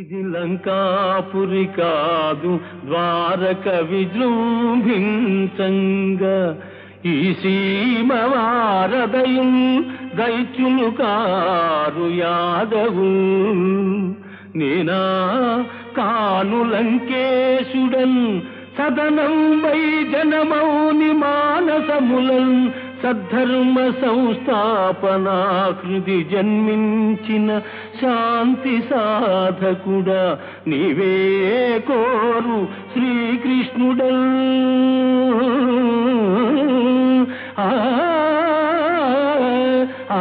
ఇది లంకాపురి కాదు ద్వారక విజృంభించంగా. ఈ సీమవారదయం దైత్యులు కారు యాదవు. నేనా కాను లంకేశుడన్ సదనం వై జనమౌని మానసములన్. సద్ధర్మ సంస్థాపనాకృతి జన్మించిన శాంతి సాధకుడా నీవే కోరు శ్రీకృష్ణుడల్ ఆ ఆ